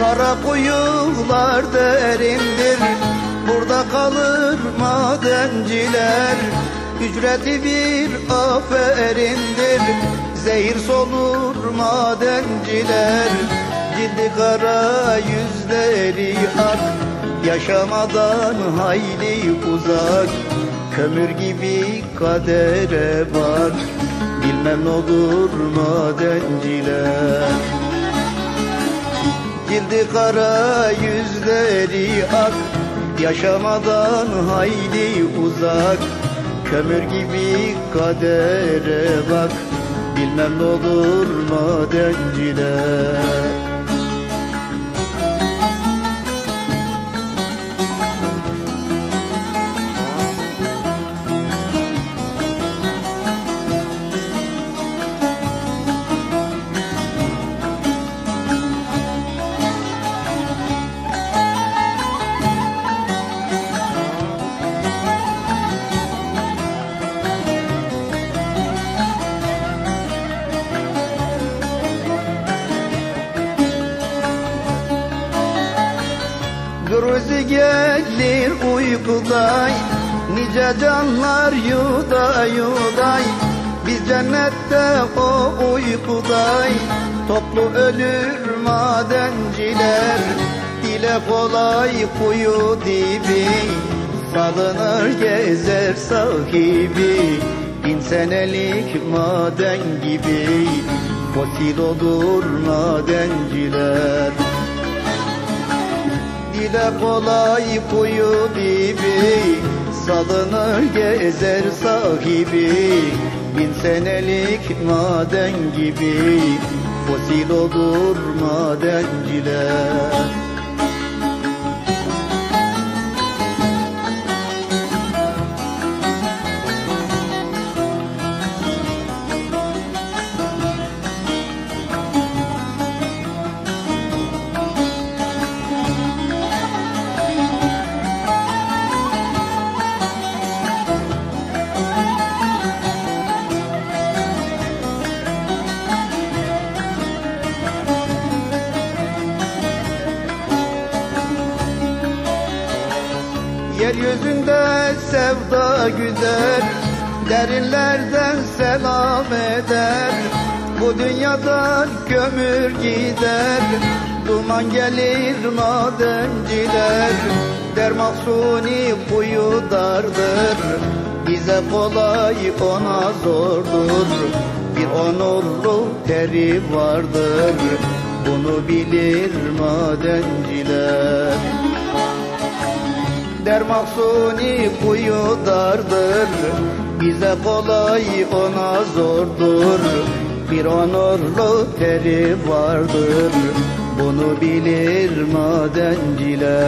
Kara kuyular derindir. Burada kalır madenciler Ücreti bir aferindir. Zehir solur madenciler Cildi kara yüzleri ak. Yaşamadan hayli uzak Kömür gibi kadere bak. Bilmem ne olur madenciler Cildi kara yüzleri ak. Yaşamadan hayli uzak. Kömür gibi kadere bak. Bilmem ne olur madenciler gelir uykuday Nice canlar yuda yuday. Biz cennette o uykuday Toplu ölür madenciler. Dile kolay kuyu dibi Salınır gezer sahibi. Bin senelik maden gibi Fosil olur madenciler Dile kolay kuyu dibi Salınır gezer sahibi. Bin senelik maden gibi Fosil olur madenciler Yeryüzünde sevda güzel Derinlerden selam eder. Bu dünyadan kömür gider Duman gelir madenciler Der mahsuni kuyu dardır Bize kolay ona zordur. Bir onurlu teri vardır Bunu bilir madenciler Der mahsuni kuyu dardır. Bize kolay ona zordur. Bir onurlu teri vardır. Bunu bilir madenciler